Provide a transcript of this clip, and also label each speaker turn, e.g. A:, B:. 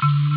A: Mm-hmm.